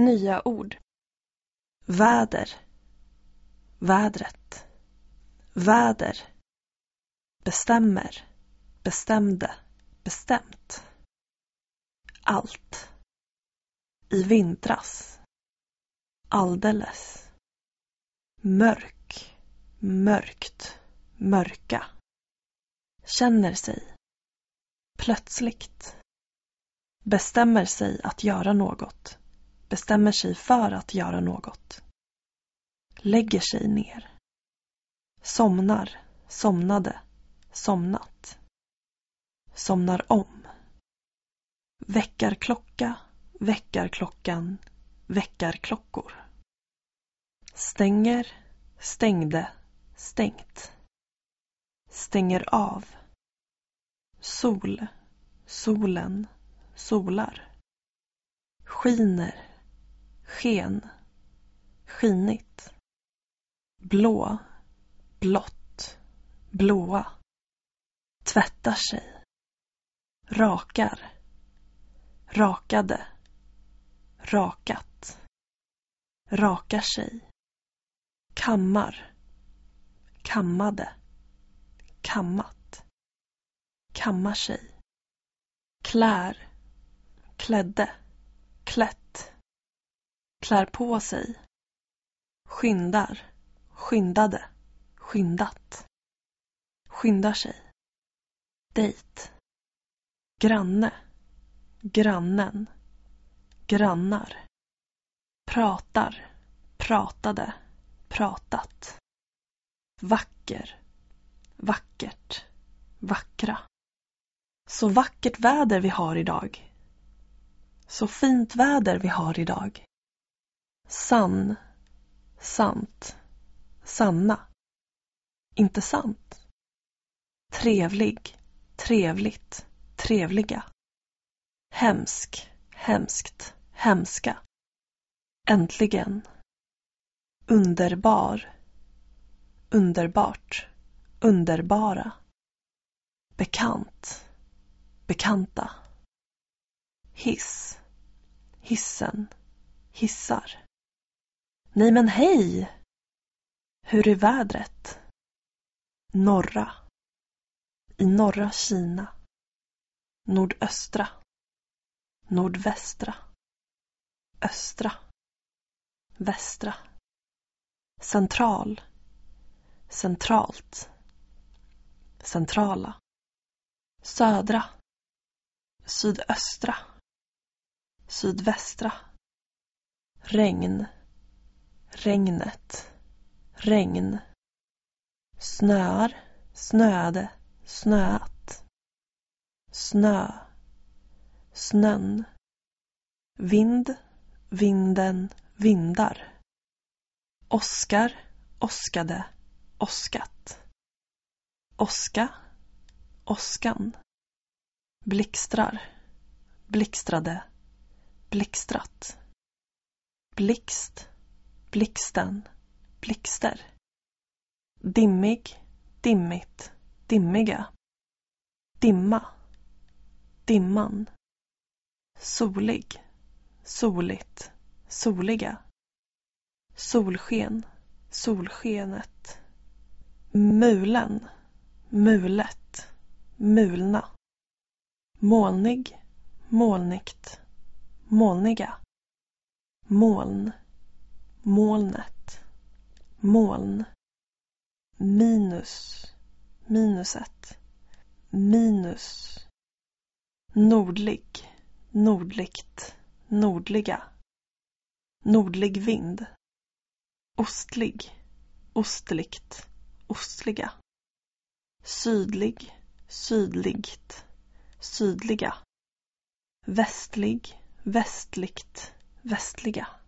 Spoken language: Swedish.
Nya ord. Väder. Vädret. Väder. Bestämmer. Bestämde. Bestämt. Allt. I vintras. Alldeles. Mörk. Mörkt. Mörka. Känner sig. Plötsligt. Bestämmer sig att göra något. Bestämmer sig för att göra något. Lägger sig ner. Somnar, somnade, somnat. Somnar om. Väckarklocka, väckarklockan, väckarklockor. Stänger, stängde, stängt. Stänger av. Sol, solen, solar. Skiner, sken, Skinigt Blå, blått, blåa. Tvättar sig. Rakar. Rakade. Rakat. Rakar sig. Kammar. Kammade. Kammat. Kammar sig. Klär. Klädde. Klätt. Klär på sig. Skyndar. Skyndade. Skyndat. Skyndar sig. Dejt. Granne. Grannen. Grannar. Pratar. Pratade. Pratat. Vacker. Vackert. Vackra. Så vackert väder vi har idag. Så fint väder vi har idag. Sann. Sant. Sanna. Inte sant. Trevlig. Trevligt. Trevliga. Hemsk. Hemskt. Hemska. Äntligen. Underbar. Underbart. Underbara. Bekant. Bekanta. Hiss. Hissen. Hissar. Nej men hej! Hur är vädret? Norra. I norra Kina. Nordöstra. Nordvästra. Östra. Västra. Central. Centralt. Centrala. Södra. Sydöstra. Sydvästra. Regn. Regnet. Regn. Snöar. Snöade. Snöat. Snö. Snön. Vind. Vinden. Vindar. Oskar. Oskade. Oskat. Oska. Åskan. Blixtrar. Blixtrade. Blixtrat. Blixt. Blixten. Blixter. Dimmig. Dimmigt. Dimmiga. Dimma. Dimman. Solig. Soligt. Soliga. Solsken. Solskenet. Mulen. Mulet. Mulna. Molnig. Molnigt. Molniga. Moln. Molnet. Moln. Minus. Minuset. Minus. Nordlig. Nordligt. Nordliga. Nordlig vind. Ostlig. Ostligt. Ostliga. Sydlig. Sydligt. Sydliga. Västlig. Västligt. Västliga.